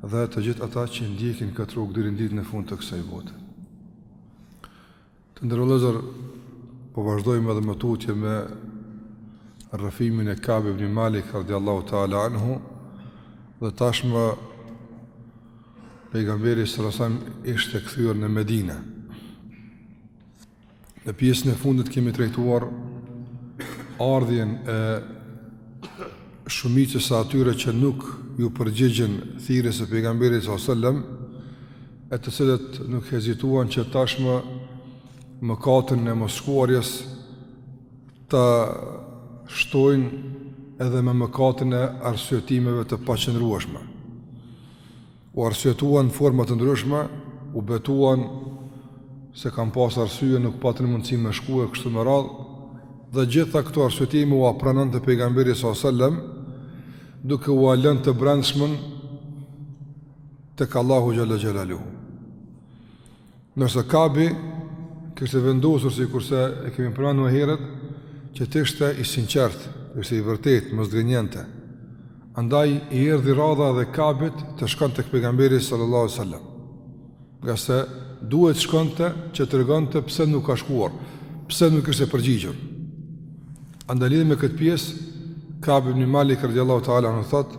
dhe të gjithë ata që ndjekin këtë rrugë deri në ditën në fund të kësaj bote. Të ndershëm vëllezër po vazhdojmë edhe më tutje me rrëfimin e Ka'b ibn Malik radhiyallahu ta'ala anhu dhe tashmë pejgamberi sallallahu alajhi wasallam ishte kthyer në Medinë. Në pjesën e fundit kemi trajtuar ardhjen e shumicës së atyre që nuk iu përgjigjën thirrjes së pejgamberit sallallahu alajhi wasallam, e të cilët nuk hezituan që tashmë mëkatin e mosshkuarjes ta shtojnë edhe me mëkatin e arsyetimeve të paqëndrueshme. U arsyetuan në forma të ndryshme, u betuan se kanë pas arsye, nuk patën mundësi me shku e kështu me radhë, dhe gjitha këto arsyetime ua pranonte pejgamberi sallallahu alajhi wasallam, duke ua lënë të brendshmen tek Allahu xhel-le xhelaluhu Ndërsa Kabi kishte vendosur sikurse e kemi përmend më herët, që të ishte i sinqertë, të ishte i vërtetë, mos të gënjente. Andaj i erdhi radha edhe Kabit të shkon tek pejgamberi sallallahu alajhi wasallam. Ngase duhet të shkonte që të tregonte pse nuk ka shkuar, pse nuk ishte përgjigjur. Andaj lidhur me këtë pjesë, Kab ibn Malik radiallahu ta'ala anhu thotë,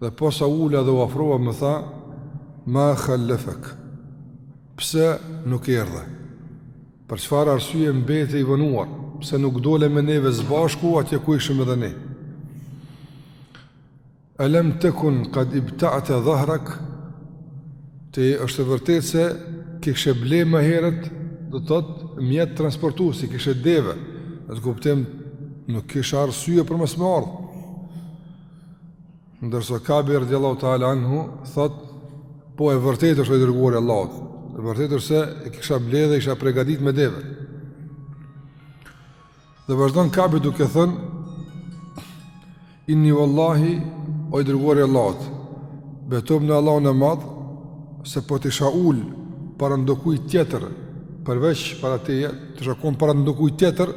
Dhe posa u ula dhe u afrova më tha, ma khallefek, pse nuk erdhe, për çfarë arsye mbete i vonuar, pse nuk dole me neve së bashku atje ku ishim edhe ne. Elem tekun kad ibta'te dhahrak, a s'është e vërtetë se kishe ble më herët, do të thotë mjet transportuesi, kishe deve, në atë kuptim nuk kishe arsye për mos me ardhë. Ndërsa Kabi radiallahu ta'ala anhu thotë Po e vërtetë është o i dërguari i Allahut E vërtetë është se e kisha ble dhe isha pregadit me deve Dhe vazhdon Kabi duke thënë Inni vallahi o i dërguari i Allahut Betohem në Allahun e madh Se po të isha ul para ndokujt tjetër Përveç para teje Të isha kon para ndokujt tjetër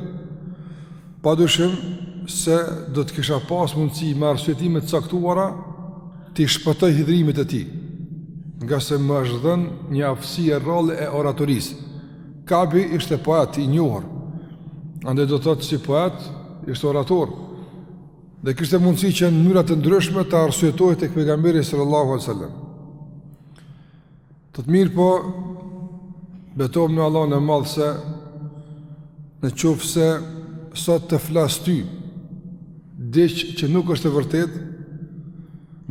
Pa dyshim se do të kisha pas mundësi me arsyetime të caktuara t'i shpëtoj hidhërimit të tij, ngase më është dhënë një aftësi e rrallë e oratorisë. Kabi ishte poet i njohur, andaj do të thotë si poet, ishte orator, dhe kishte mundësi që në mënyra të ndryshme të arsyetohej tek pejgamberi sallallahu alajhi wasallam. Thotë mirëpo, betohem në Allahun e madh se në qoftë se sot të flas ty diç që nuk është e vërtetë,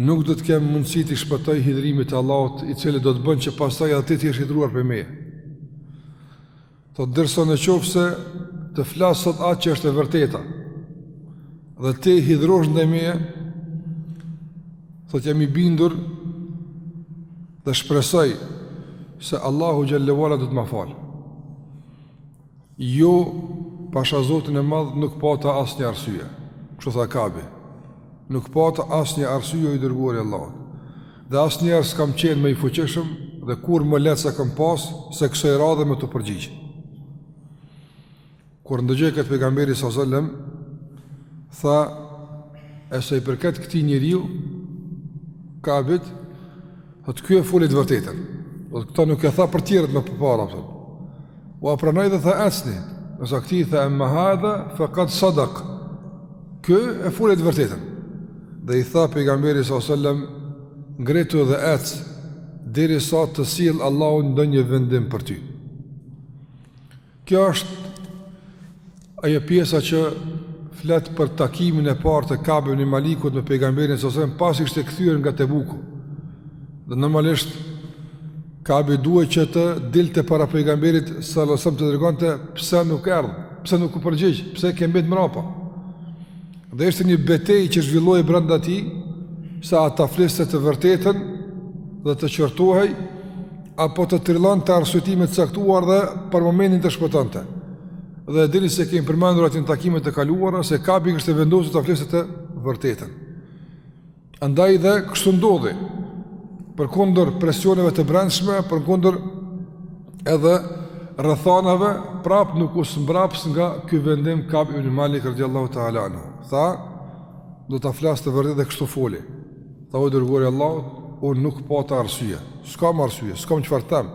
nuk do të kem mundësi t'i shpëtoj hidhërimit të Allahut, i cili do të bën që pastaj edhe ti të jesh i hidhëruar prej meje. Thotë ndërsa në qoftë se të flas sot atë që është e vërteta Dhe ti hidhërohesh ndaj meje Thotë jam i bindur Dhe shpresoj Se Allahu xhele ve ala do të ma falë Jo pasha Zotin e madh nuk pata asnjë arsye Kështu tha Kabi Nuk pata asnjë arsye o i dërguar i Allahut dhe asnjëherë s'kam qenë më i fuqishëm dhe kurrë më lehtë s'kam pas se kësaj radhe me t'u përgjigj. Kur ndëgjoi këtë pejgamberi sallallahu alajhi wasallam, tha, e sa i përket këtij njeriu, Ka'bit, thotë ky e foli të vërtetën, dhe këtë nuk e tha për tjerët më përpara, por ua pranoi dhe tha ecni, ndërsa këtij i tha emma hadha fekad sadak, ky e foli të vërtetën. Dhe i tha pejgamberi sallallahu alajhi wasallam, ngritu dhe ec derisa të sjell Allahu ndonjë vendim për ty. Kjo është ajo pjesa që flet për takimin e parë të Ka'b ibn Malikut me pejgamberin sallallahu alajhi wasallam pasi ishte kthyer nga Tebuku. Dhe normalisht Ka'bi duhej që të dilte para pejgamberit sallallahu alajhi wasallam të tregonte pse nuk erdh, pse nuk u përgjigj, pse ke mbet mrapa. Dhe ishte një betejë që zhvillohej brenda tij, se a ta fliste të vërtetën dhe të qortohej apo të trillonte arsyetime të caktuar dhe për momentin të shpëtonte. Dhe dini se kemi përmendur atë në takimet e kaluara se Kabi kishte vendosur ta fliste të vërtetën. Andaj dhe kështu ndodhi, përkundër presioneve të brendshme, përkundër edhe rrethanave, prap nuk u zmbraps nga ky vendim Ka'b ibn Maliku radijallahu teala anhu. Tha, do ta flas të vërtetën dhe kështu foli. Tha, o i dërguari i Allahut, unë nuk pata arsye, s'kam arsye, s'kam çfarë të them.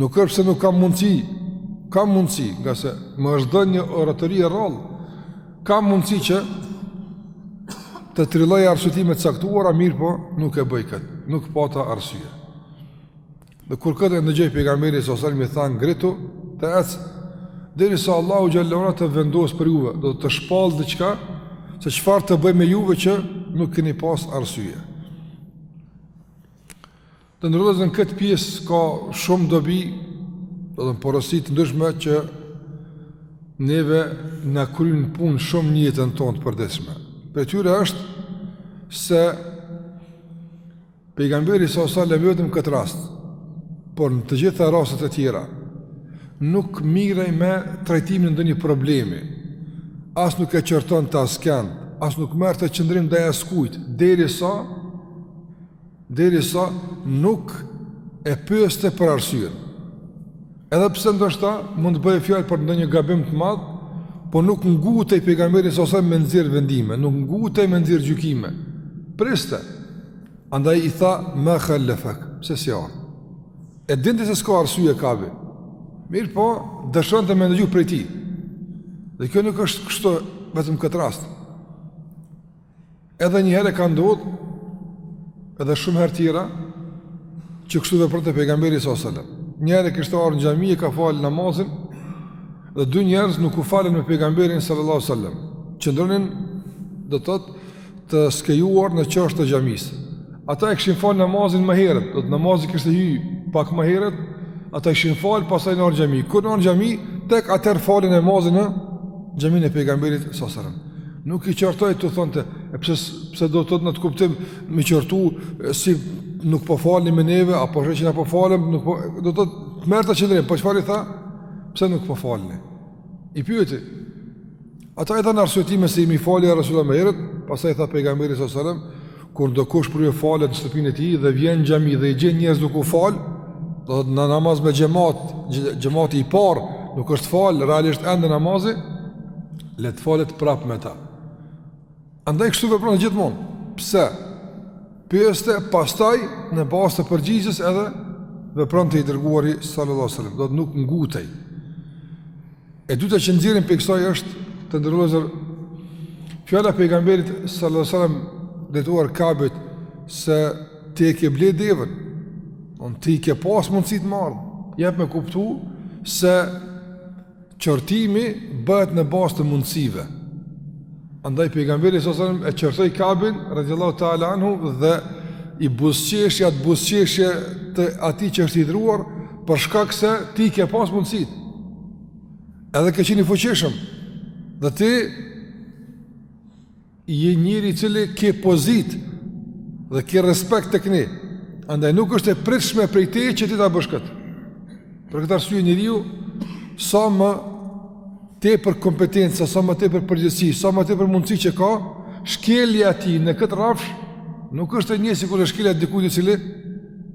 Nuk është se nuk kam mundësi, kam mundësi, ngase më është dhënë një oratori e rrallë, Kam mundësi që të trilloj arsyetime të caktuara, mirëpo nuk e bëj këtë, nuk pata arsye. Dhe kur këtë e ndëgjoi pejgamberi sallallahu alajhi wasallam, i tha ngritu dhe ec, derisa Allahu xhele ve ala të vendosë për juve, do të shpallë diçka, se çfarë të bëj me juve që nuk keni pas arsye. Të nderuar vëllezër, në këtë pjesë ka shumë dobi, do të porosi të ndryshme që neve na kryjnë punë shumë në jetën tonë të përditshme. Prej tyre është se pejgamberi sallallahu alajhi wasallam vetëm këtë rast, por në të gjitha rastet e tjera, nuk mirrej me trajtimin e ndonjë problemi, as nuk e qortonte askënd, as nuk merrte qëndrim ndaj askujt, derisa Derisa nuk e pyeste për arsyen. Edhe pse ndoshta mund të bëhej fjalë për ndonjë gabim të madh, po nuk ngutej pejgamberi sallallahu alajhi wasallam me nxjerr vendime, nuk ngutej me nxjerr gjykime. Priste. Andaj i tha ma khalafak, pse s'je ardh. E dinte se s'ka arsye Kabi. Mirëpo, dëshironte me ndëgju prej tij. Dhe kjo nuk është kështu vetëm këtë rast. Edhe një herë ka ndodhur edhe shumë herë tjera që kështu vepronte pejgamberi sallallahu alajhi wasallam. Një herë kishte ardhur në xhami e ka fal namazin dhe dy njerëz nuk u falën me pejgamberin sallallahu alajhi wasallam. Qëndronin do të thotë të skajuar në qosh të xhamisë. Ata e kishin fal namazin më herët, do të namazi kishte hy pak më herët, ata e kishin fal, pastaj kanë ardh në xhami. Kur kanë ardh në xhami tek atëherë falin namazin në xhaminë e pejgamberit sallallahu alajhi wasallam. Nuk i qortoi të thonte, e pse pse do të thotë në atë kuptim me qortu si nuk po falni me neve apo është që na po falem, nuk po do të thotë merrte qëndrim, po çfarë i tha? Pse nuk po falni? I pyeti. Ata i dhanë arsyetime se jemi fal ja Rasulullah më herët, pastaj i tha pejgamberi sallallahu alajhi wasallam, kur ndokush prej jush falet në shtëpinë e tij dhe vjen në xhami dhe i gjen njerëz duke u fal, do të në namaz me xhemat, xhemati i parë, nuk është fal, realisht ende namazi, Le të falet prapë me ta. Andaj kështu vepronte gjithmonë. Pse? Pyeste pastaj në bazë të përgjigjes edhe vepronte i dërguari sallallahu alaihi wasallam. Do të nuk ngutej. E dyta që nxjerrim prej kësaj është të nderuar vëllezër fjala e pejgamberit sallallahu alajhi wasallam drejtuar Kabit se ti e ke ble devën. On ti ke pas mundësitë me ardh. Jep me kuptu se Qortimi bëhet në bazë të mundësive. Andaj pejgamberi sallallahu alajhi wasallam e qortoi Kabin radhiyallahu ta'ala anhu dhe i buzëqeshi atë buzëqeshje të atij që është i hidhëruar për shkak se ti i ke pas mundësitë. Edhe ke qenë i fuqishëm dhe ti Je njëri i cili ke pozitë dhe ke respekt tek ne. Andaj nuk është e pritshme prej teje që ti ta bësh këtë. Për këtë arsye njeriu sa më tepër kompetenca, sa më tepër përgjegjësi, sa më tepër mundësi që ka, shkelja e tij në këtë rrafsh, nuk është e njëjtë sikurse shkelja e dikujt i cili,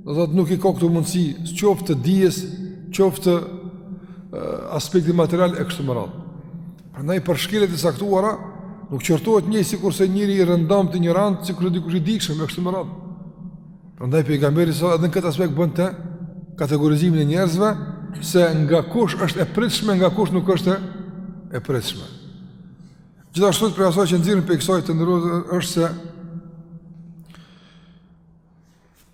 do të thotë nuk i ka këto mundësi, qoftë të dijes, qoftë aspekti material e kështu me radhë. Prandaj për shkeljet e caktuara, nuk qortohet njëjtë sikurse njeri i rëndomtë, i rëndomtë, sikurse dikush i dijshëm, e kështu me radhë. Prandaj pejgamberi sa edhe në këtë aspekt bënte kategorizimin e njerëzve, se nga kush është e pritshme, nga kush nuk është e pritshme. Gjithashtu prej asaj që nxirren prej kësaj ëndrre është se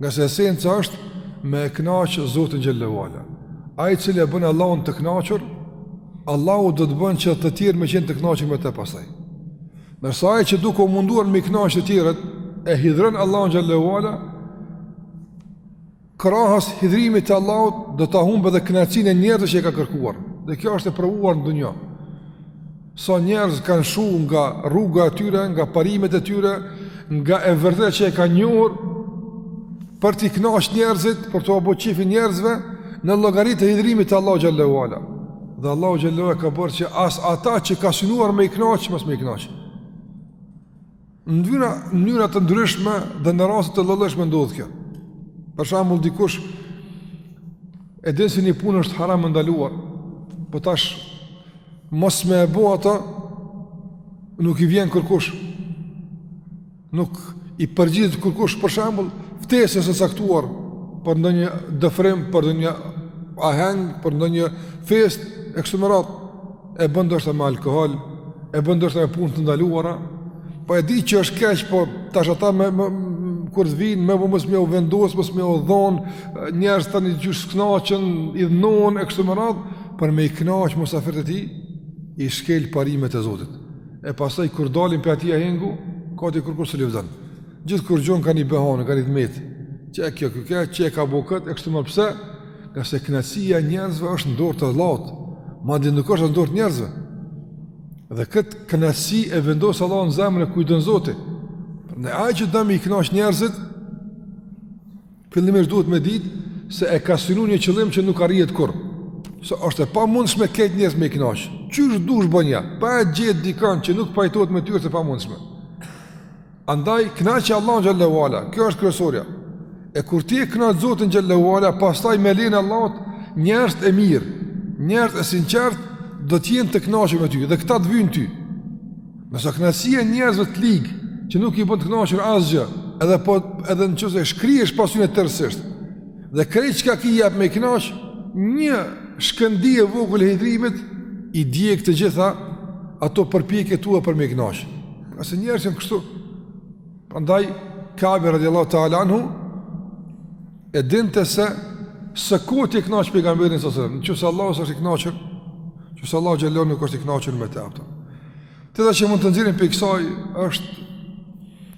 Ngase esenca është me e knaqë Zotin xhel-le ve ala. Ai i cili e bën Allahun të kënaqur, Allahu do të bën që të tjerët me qenë të kënaqur me të pastaj. Ndërsa ai që duke u munduar me i knaqë të tjerët, e hidhëron Allahun xhel-le ve ala, krahës hidhërimit të Allahut do ta humbë edhe kënaqësinë e njerëzve që e ka kërkuar. Dhe kjo është e provuar në dunja. Sa njerëz kanë shku nga rruga e tyre, nga parimet e tyre, nga e vërteta që e kanë njohur për t'i kënaqur njerëzit, për t'ua bo qejfin njerëzve në llogari të hidhërimit të Allahu xhel-le ve ala. Dhe Allahu xhel-le ve ala ka bërë që as ata që ka synuar me i kënaqë, mos me i kënaqë. Në mënyra, mënyra të ndryshme dhe në raste të llojllojshme ndodh kjo. Për shembull dikush e din se një punë është haram e ndaluar, po tash mos me e bo ato nuk i vjen kurkush. Nuk i përgjigjet kurkush për shembull ftesës së caktuar për ndonjë dëfrim, për ndonjë aheng, për ndonjë festë, e kështu me radhë. e bën ndoshta me alkool, e bën ndoshta me punë të ndaluara, po e di që është keq, po tash ata me me kur të vijnë me po mos me iu vendos, mos me iu dhon, njerëzit tani qysh kënaqen, idhnohen e kështu me radh, për me i kënaq musafirët e tij, i shkel parimet e Zotit. E pastaj kur dalin prej atij ahengu, këtë kurkush s'e lavdon. Gjithkush gjon ka ni behane, ka ni të metë. Qe kjo keq, qe ka bo këtë, e kështu me pse? Ngase kënaqësia e njerëzve është në dorë të Allahut, madje nuk është as në dorë të njerëzve. Dhe këtë kënaqësi e vendos Allahu në zemrën e kujt don Zoti. Prandaj ai që do me i kënaq njerëzit, fillimisht duhet me ditë se e ka synuar një qëllim që nuk arrihet kurrë. Se është e pamundshme krejt njerëzit me i kënaq. Qysh dush bënja? Pa gjet dikon që nuk pajtohet me ty është e pamundshme. Andaj kënaqe Allahun xhelle ue ala, kjo është kryesorja. E kur ti e kënaq Zotin xhelle ue ala, pastaj me lejen e Allahut njerëzit e mirë, njerëzit e sinqertë do të jenë të kënaqur me ty dhe këta të vyjnë ty. Nëse kënaqësia e njerëzve të lig, që nuk i bën të kënaqur asgjë, edhe po edhe në qoftë se shkrihesh pas tyre tërësisht, Dhe krejt çka ki jap me i kënaq, një shkëndi e vogël e hidrimit i djeg të gjitha ato përpjekjet tua për me i kënaq. Qasi njerëz janë kështu. Prandaj Kabi radiallahu ta'ala anhu e dinte se se kot e kënaq pejgamberin alaihi selam, në qoftë se Allahu s'është i kënaqur, nëse Allahu xhelle nuk është i kënaqër me te, a kupton. Tjetra që mund të nxjerrim prej kësaj është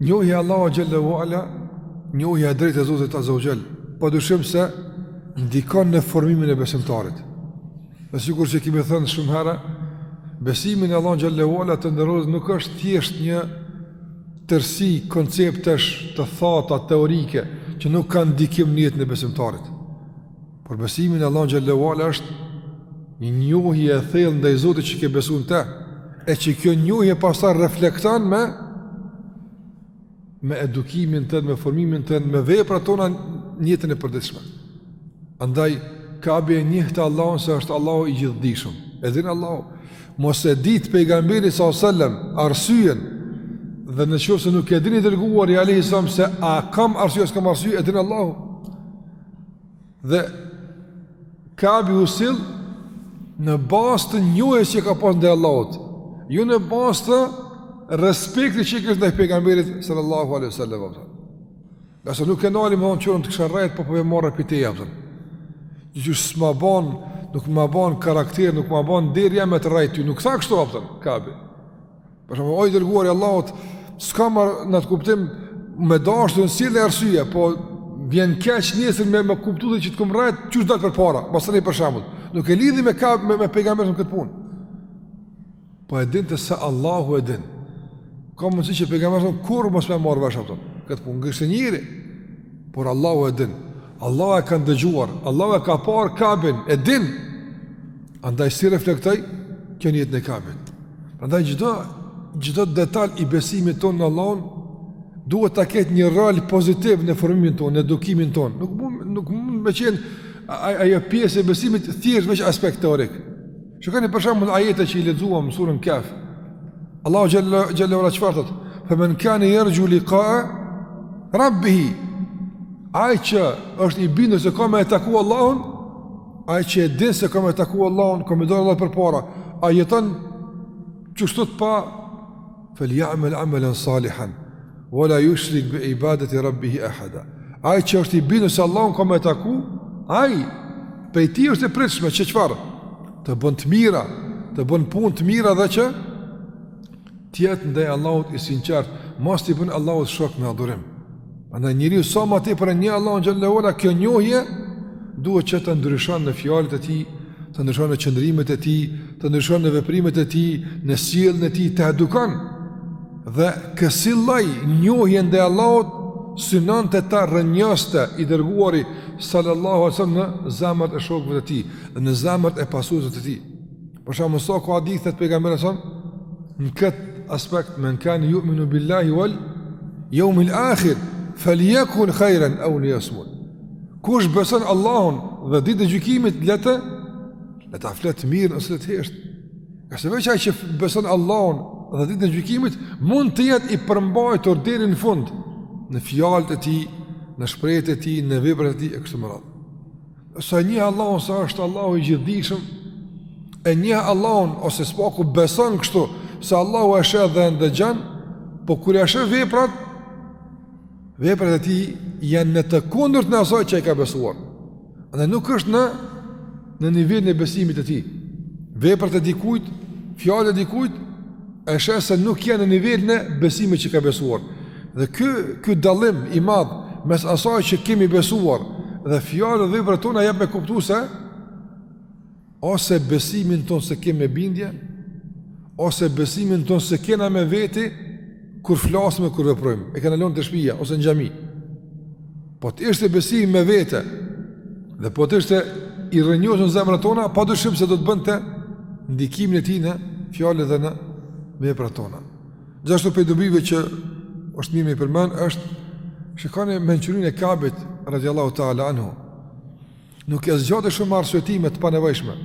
Njohja e Allahut xhelle ue ala, njohja e drejtë e Zotit azza wa jall, padyshim se ndikon në formimin e besimtarit. Dhe sikur që kemi thënë shumë herë, besimi në Allahun xhelle ue ala, të nderuar, nuk është thjesht një tërsi konceptesh të thata teorike që nuk kanë ndikim në jetën e besimtarit. Por besimi në Allahun xhelle ue ala është një njohje e thellë ndaj Zotit që ke besu në te, e që kjo njohje pastaj reflekton me me edukimin tonë, me formimin tonë, me veprat tona në jetën e përditshme. Andaj Kabi e njihte Allahun se është Allahu i gjithdijshëm. E din Allahu mos e dit pejgamberi alaihi selam arsyen dhe në qoftë se nuk e din i dërguari alaihi selam se a kam arsye a s'kam arsye e din Allahu. Dhe Kabi u sill në bazë të njohjes që ka pas ndaj Allahut, jo në bazë të respektit që kishte ndaj pejgamberit sallallahu alaihi wasallam. Ja se nuk e nali më vonë të kisha rrejt, po po vjen marre prej teje, a kupton. Qysh s'ma ban, nuk ma ban karakter, nuk ma ban nderja me të rrejt ty, nuk tha kështu, a kupton, Kabi. Për shembull, o i dërguari i Allahut, s'ka marë në atë kuptim me dashtë nxirrje arsye, po vjen keq nesër me, me kuptu ti që të kam rrejt, qysh dal përpara, ma së për shembull, nuk e lidhi me, ka, me, me pejgamberin këtë punë. Po e dinte se Allahu e din, ka mundësi që pejgamberi kurrë mos me marrë vesh, këtë punë, ngase është njeri, por Allahu e din, Allahu e ka ndëgjuar, Allahu e ka parë Kabin, e din. Andaj si reflektoi kjo në jetën e Kabit. Prandaj çdo çdo detaj i besimit tonë në Allahun duhet ta ketë një rol pozitiv në formimin tonë, në edukimin tonë. Nuk mund nuk mund me qenë ajo pjesë e besimit thjesht veç aspekt teorik. Shikoni për shembull ajetet që i lexuam në suren Kehf. Allahu xhelle ue ala çfarë thotë? Fa men kana yarju liqa rabbih. Ai që është i bindur se ka me e taku Allahun, ai që e din se ka me e taku Allahun, ka me dal Allahut përpara. A kupton, ç'thotë pa Fel ya'mal 'amalan salihan wa la yushrik bi ibadati rabbih ahada. Ai që është i bindur se Allahun ka me taku, ai prej tij është e pritshme që çfarë? Të bën të mira, të bën punë të mira dhe që të jetë ndaj Allahut i sinqert, mos t'i bën Allahut shok në adhurim. Andaj njeriu sa më tepër e njeh Allahun xhalla ua ala kjo njohje duhet që të ndryshon në fjalët e tij, të ndryshon në qëndrimet e tij, të ndryshon në veprimet e tij, në sjelljen e tij ta edukon. Dhe kësi lloj njohje ndaj Allahut synonte ta rrënjoste i dërguari sallallahu alaihi wasallam në zemrat e shokëve të tij dhe në zemrat e pasuesve të tij. Për shembull sa ka hadithe të Pejgamberit alejhi selam në këtë aspekt, men kane ju'minu billahi wal jeumil akhir, faljekul khajren au lijasmut. Kush beson Allahun dhe ditën e gjykimit, le të, le ta flet të mirën ose le të hesht. Se veç ai që beson Allahun dhe ditën e gjykimit, mund të jetë i përmbajtur deri në fund, në fjalët e tij, në shprehjet e tij, në veprat e tij, e kështu me radhë. Se e njeh Allahun se është Allahu i gjithdijshëm, e njeh Allahun ose së paku beson kështu se Allahu e sheh dhe e ndëgjon, po kur ia sheh veprat, veprat e tij janë në të kundërtën e asaj që ai ka besuar. Dhe nuk është në në nivelin e besimit të tij. Veprat e dikujt, fjalët e dikujt E sheh se nuk janë në nivelin e besimit që ka besuar. Dhe ky ky dallim i madh mes asaj që kemi besuar dhe fjalët dhe veprat tona jep me kuptu se ose besimin tonë s'e kemi me bindje ose besimin tonë s'e kena me veti kur flasim e kur veprojmë. E kena lonë te shpia ose në xhami. Po të ishte besimi me vete dhe po të ishte i rrënjosun në zemrat tona, pa dyshim se do të bënte ndikimin e tij në fjalët dhe në veprat tona. Gjithashtu prej dobive që është mirë me i përmend, është shikoni mençurinë e Kabit, radiallahu ta'ala anhu, Nuk e zgjati shumë arsyetime të panevojshme.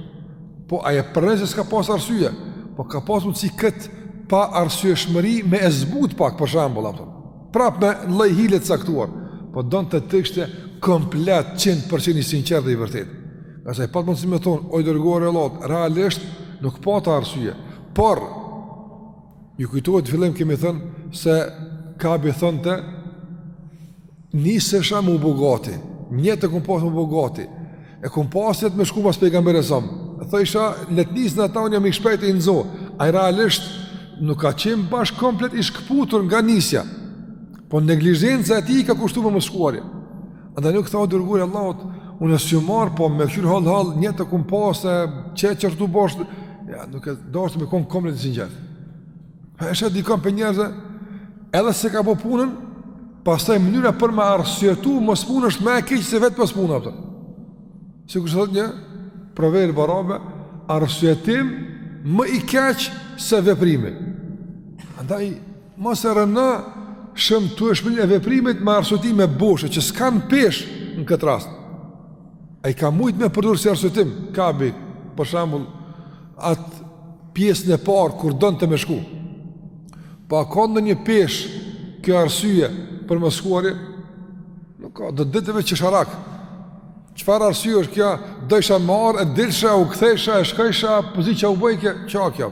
Po ai e pranoi se s'ka pas arsye, po ka pas mundësi këtë paarsyeshmëri me e zbut pak për shembull apo. Prap me lloj hile të caktuar, po donte të ishte komplet 100% i sinqertë dhe i vërtetë. Ngase ai pat mundësi me thonë, o i dërguar i Allahut, realisht nuk pata arsye, por Ju kujtohet në fillim kemi thënë se Kabi thonte nisesha me u bo gati, nijet e kom pas me u bo gati, e kom pas nijet me shku pas Pejgamberit alejhi selam, thojsha le t'nisen ata, unë jam i shpejt e i nxo, ai realisht nuk ka qenë bashkë komplet i shkëputur nga nisja, po neglizhenca e tij i ka kushtu me mosshkuarje, A da nuk tha o dërguri i Allahut, unë e s'ju marë, po me këshur halë halë, një të kumë pasë, që e qërtu bashkë, ja, nuk e dashtë me konë komplet i sinqertë. E sheh dikon prej njerëzve, edhe se ka bo punën, pastaj mënyra për me arsyetu mospunën është ma e keqe se vetë mospuna, apëta. Siç thotë një proverb arab, arsyetim më i keqë se veprimi. Andaj, Mos e rëno shëmtueshmërinë e veprimit me arsyetime boshe që s'kan peshë në këtë rast. Ai ka mujt me përdor si arsyetim Kabi, për shembull, at pjesën e parë kur donte me shku. Po ka ndonjë peshë kjo arsye për mos shkuar? Nuk ka, do të dijë vetë çfarë. Çfarë arsye është kjo? Dojsha me marr e dilsha u kthesha e shkojsha pozicion u bëj kjo çka kjo.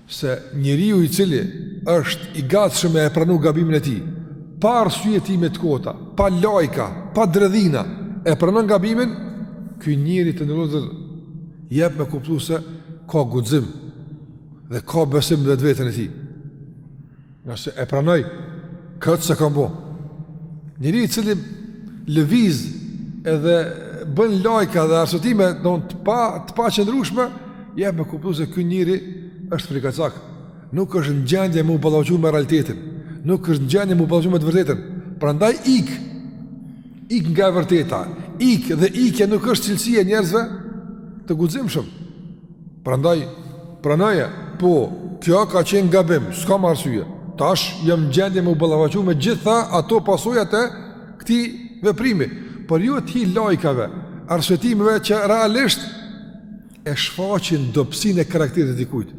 se njeriu i cili është i gatshëm me pranu gabimin e tij, pa arsyetime të kota, pa lajka, pa dredhina, e pranon gabimin, ky njeri të nderuar vëllezër, jep me kuptu se ka guxim, dhe ka besim në veten e tij. Nëse e pranoj këtë se kam bo. Njeri i cili lëviz edhe bën lajka dhe arsyetime do të pa, të paqëndrueshme, jep me kuptu se ky njeri është frikacak. Nuk është në gjendje m'u ballafaqu me realitetin. Nuk është në gjendje m'u ballafaqu me të vërtetën. Prandaj ik, ik nga e vërteta, ik dhe ikja nuk është cilësi e njerëzve të guximshëm. Prandaj, pranoje, po, kjo ka qenë gabim, s'kam arsye. Tash jam n'gjendje m'u ballafaqu me gjitha ato pasojat e këtij veprimi. Por jo t'u hi lajkave, arsyetimeve që realisht e shfaqin dobësinë e karakterit të dikujt.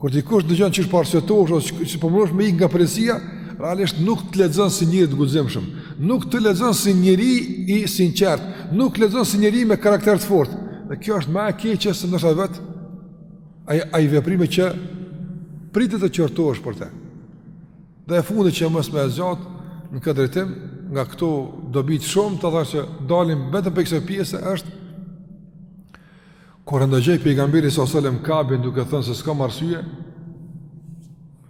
Kur dikush dëgjon qysh po arsyetohesh ose qysh po mundohesh me ik nga përgjegjësia, realisht nuk të lexon si njeri të guximshëm, nuk të lexon si njeri i sinqertë, nuk të lexon si njeri me karakter të fortë. Dhe kjo është ma e keqe se ndoshta vetë ai ai veprimi që pritet të qortohesh për te. Dhe e fundit që mos me zgjat në këtë drejtim, nga këto dobi të shumta, thashë u ndalim vetëm prej kësaj pjese është kur e ndëgjoi Pejgamberi salselem Kabin duke thënë se s'kam arsye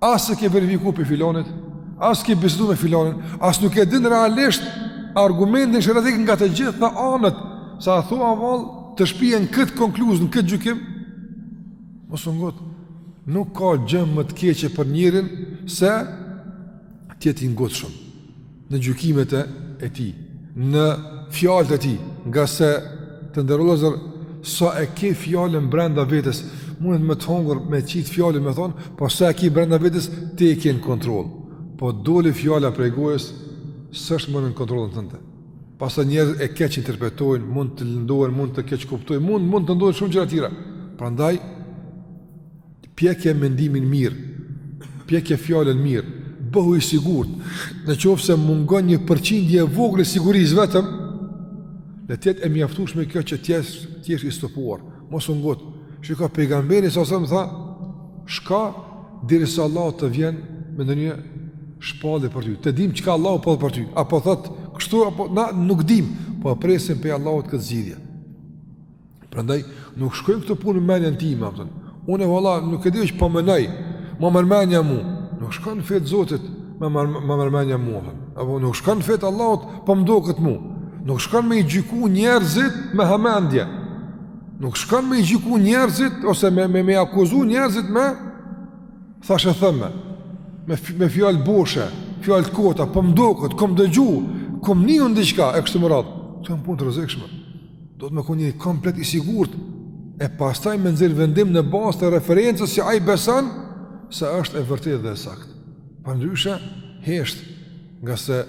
As e ke verifiku pi filonit, as ke bisedu me filonin, as nuk e din realisht argumentin sheriatik nga të gjitha anët, se a thua vallë të shpie në këtë konkluzion, në këtë gjykim, mos u ngut, nuk ka gjë më të keqe për njerin se të jetë i ngutshëm. në gjykimet e tij, në fjalët e tij, nga se të nderuar vëllezër sa e ke fjalën brenda vetes, mundet me të hongër me qit fjalën me thon, po sa e ke brenda vetes ti e ke në kontroll. Po doli fjala prej gojës, s'është më në kontrollin tënde. Pastaj njerëzit e keqinterpretojnë, mund të lëndohen, mund të keqkuptojnë, mund mund të ndodhin shumë gjëra të tjera. Prandaj Pjeke mendimin mirë, pjeke fjalën mirë, bëhu i sigurt. Në qoftë se mungon një përqindje e vogël e sigurisë vetëm, le të jetë e mjaftueshme kjo që të jesh i stopuar. Mos u ngut. Shiko, pejgamberi s.a.s. tha, shko derisa Allahu të vjen me ndonjë shpallje për ty. Të dim çka Allahu për ty. Apo thot, kështu apo na nuk dim, po presim prej Allahut këtë zgjidhje. Prandaj nuk shkojnë këto punë me mendjen time, apo. Unë valla nuk e di, ç'po mënoj. Ma merr mendja mu. Nuk shkon në fe të Zotit me ma merr mendja mu. Apo nuk shkon në fe të Allahut po më duket mu. Nuk shkon me i gjyku njerëzit me hamendje. Nuk shkon me i gjyku njerëzit ose me me me i akuzu njerëzit me thashetheme. Me me fjalë boshe, fjalë të kota, po më duket, kom dëgju, kom ni diçka e kështu me radhë. Këto janë punë të rrezikshme. Duhet me kon njeri komplet i sigurt E pastaj me nxjerr vendim në bazë të referencës që ai beson Se është e vërtetë dhe e saktë Përndryshe, hesht Nga se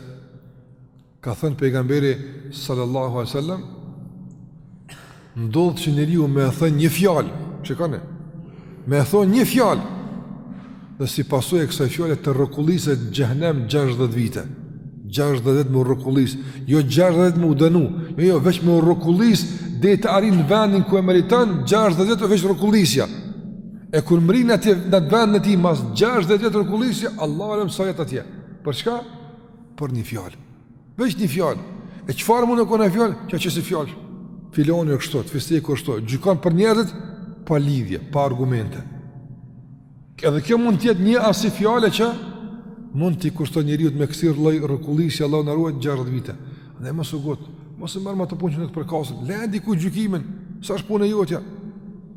Ka thënë pejgamberi Sallallahu alejhi selam Ndodhë që njeriu me e thënë një fjalë Shikoni Me e thënë një fjalë dhe si pasojë e kësaj fjale të rrokulliset në xhehenem 60 vite. 60 vjet me u rrokullis, jo 60 vjet me u dënu, jo jo veç me u rrokullis deri të arrijë në vendin ku e meriton 60 vjet veç rrokullisja. E kur mrin atje në vendin e tij mas 60 vjet rrokullisje, Allahu alem sa jet atje. Për çka? Për një fjalë. Veç një fjalë. E çfarë mun me kon ajo fjalë? Qe, qesi fjalë. Filoni është kështu, fisti kështu. Gjykon për njerëzit pa lidhje, pa argumente. Edhe kjo mund të jetë një asi fjale që mund t'i kushton njeriut me kësi lloj rrokullisje, Allahu na ruaj 60 vite. Andaj mos u ngut, mos e marr atë punën përkrah. Leje dikujt gjykimin, s'është puna jotja.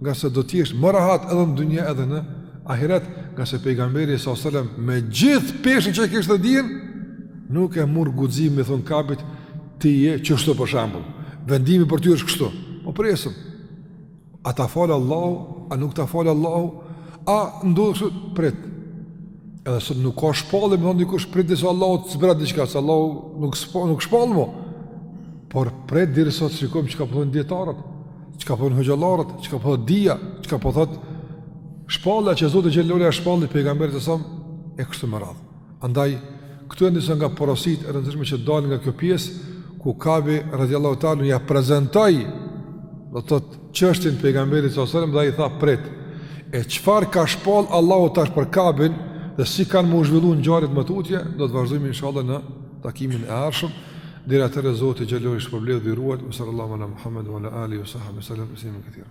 Nga se do të jesh më rahat edhe në dynja edhe në ahiret, nga se pejgamberi s.a.s. me gjithë peshën që e kishte, dijen, nuk e mur guximin me i thon Kabit ti je qështu për shembull. Vendimi për ty është kështu. Po presim. A ta falë Allahu, a nuk ta falë Allahu, a ndodhë kështu prit. Edhe sot nuk ka shpallje, me thon dikush prit derisa Allahu të zbret diçka, se Allahu nuk, nuk shpallë mo. Por prit derisa të shikojmë çka po thonë dijetarët, çka po thonë hoxhallarët, çka po thotë dija, çka po thotë shpallja, që Zoti xhelle shanuhu ia shpalli pejgamberit s.a.s., e kështu me radhë. Andaj, këtu janë disa nga porositë e rëndësishme që dalin nga kjo pjesë, ku Kabi radiallahu ta'ala ia prezantoi do të thotë çështjen pejgamberit sallallahu alajhi wasallam dhe ai tha prit. E çfarë ka shpall Allahu tash për Kabin dhe si kanë me u zhvillu ngjarjet më tutje, do të vazhdojmë inshallah në takimin e ardhshëm. Deri atëherë Zoti xhel-le ju shpërbleftë dhe ju ruajt wa sallallahu ala Muhammed wa ala alihi wa sahbihi sallam taslima katira.